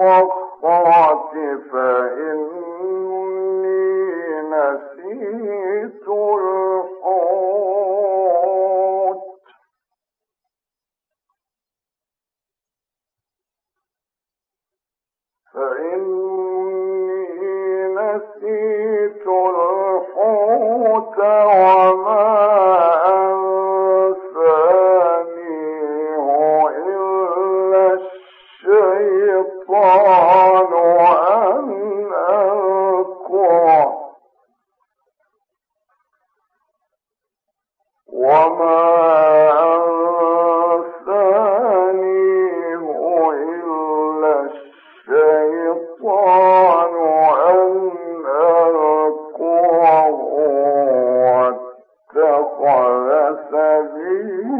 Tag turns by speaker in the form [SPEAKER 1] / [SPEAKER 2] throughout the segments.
[SPEAKER 1] الصفات فإني نسيت وقذف به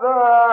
[SPEAKER 1] God.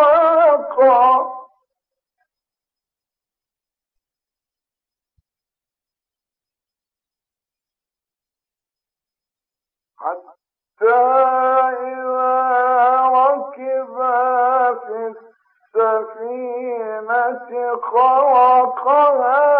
[SPEAKER 1] فانطلقا حتى إذا ركبا في السفينة خرقها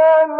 [SPEAKER 1] ولا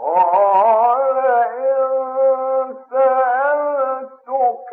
[SPEAKER 1] قال إن سألتك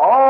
[SPEAKER 1] all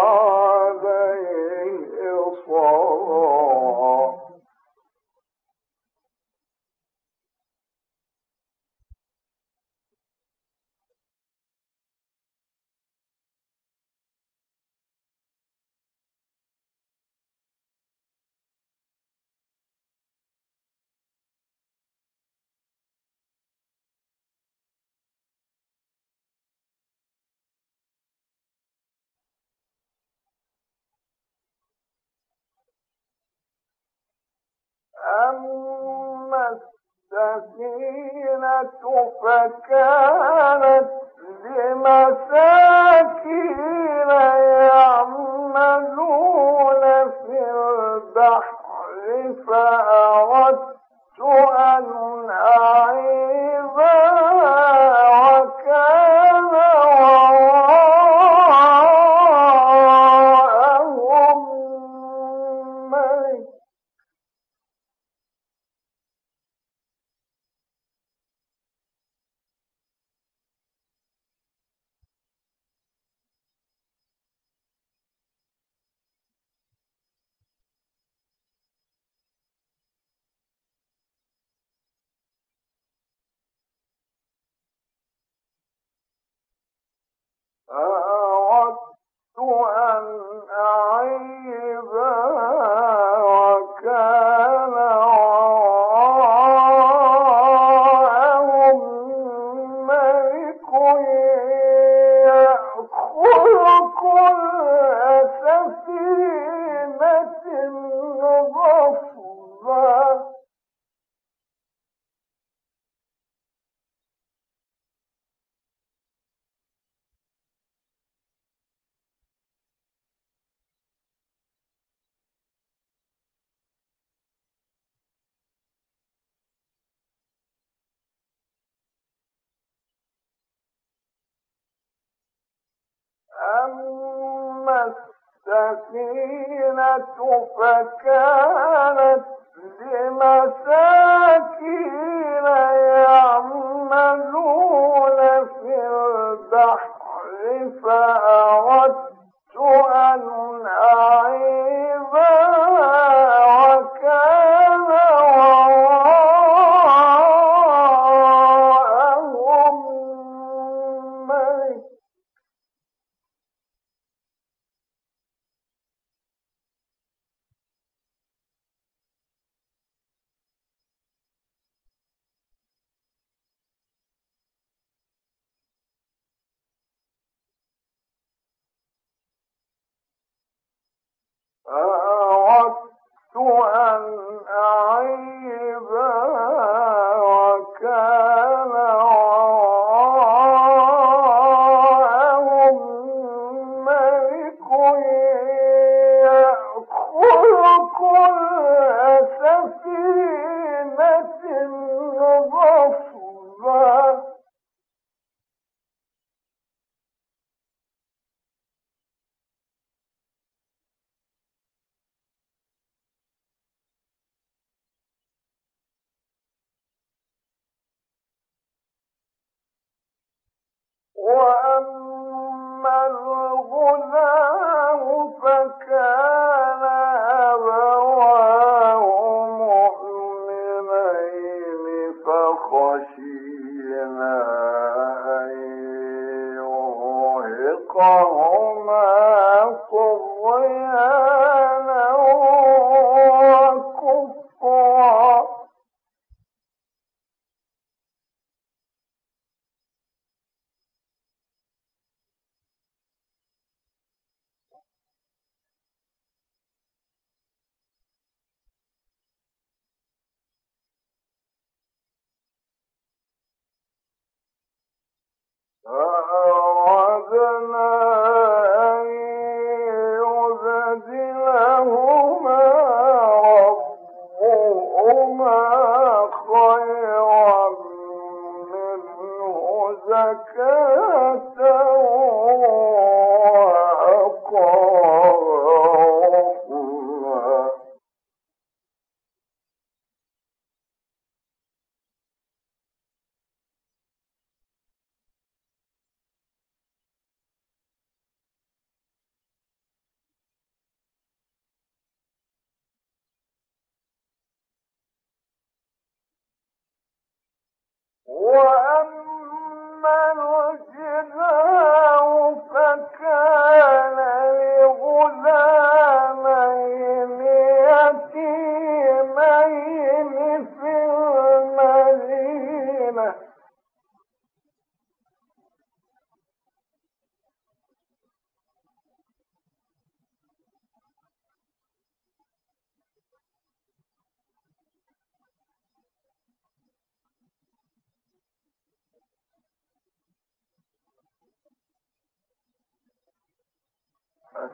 [SPEAKER 1] أما السفينة فكانت وأما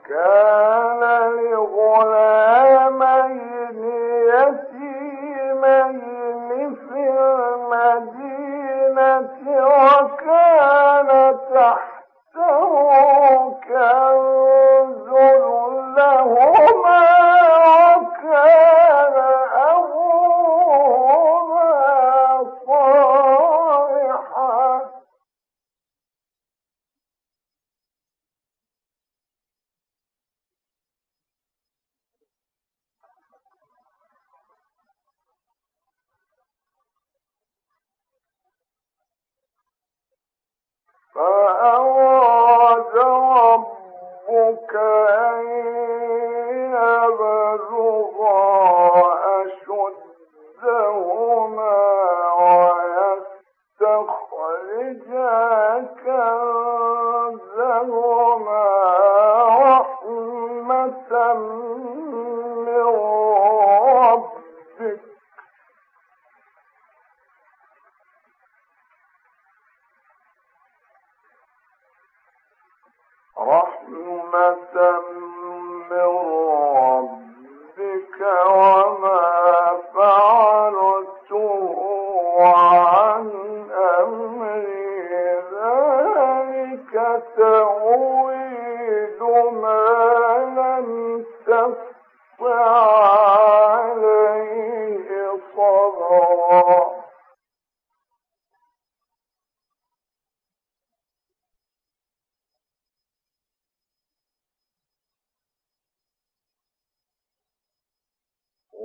[SPEAKER 1] God. رحمة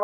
[SPEAKER 1] ما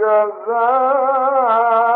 [SPEAKER 1] جزاء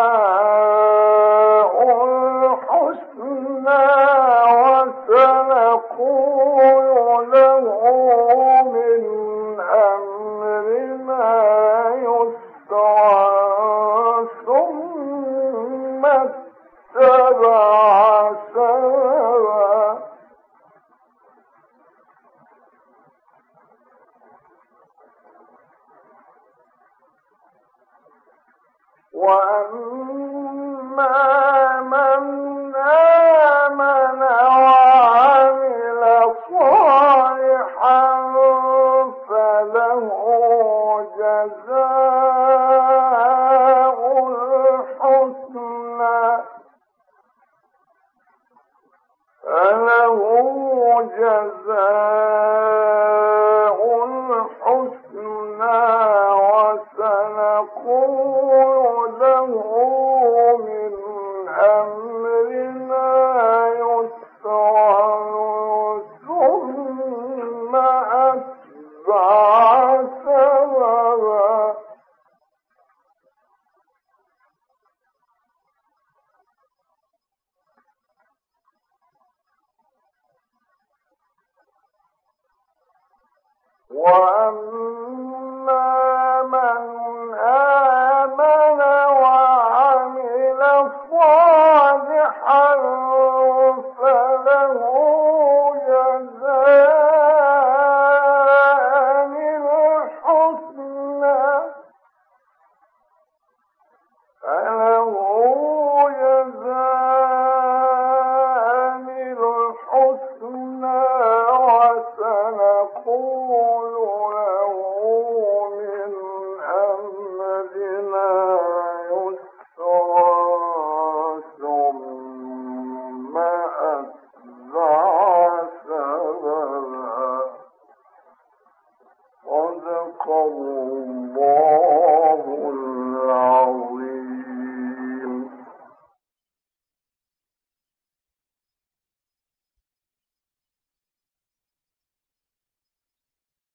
[SPEAKER 1] جزاء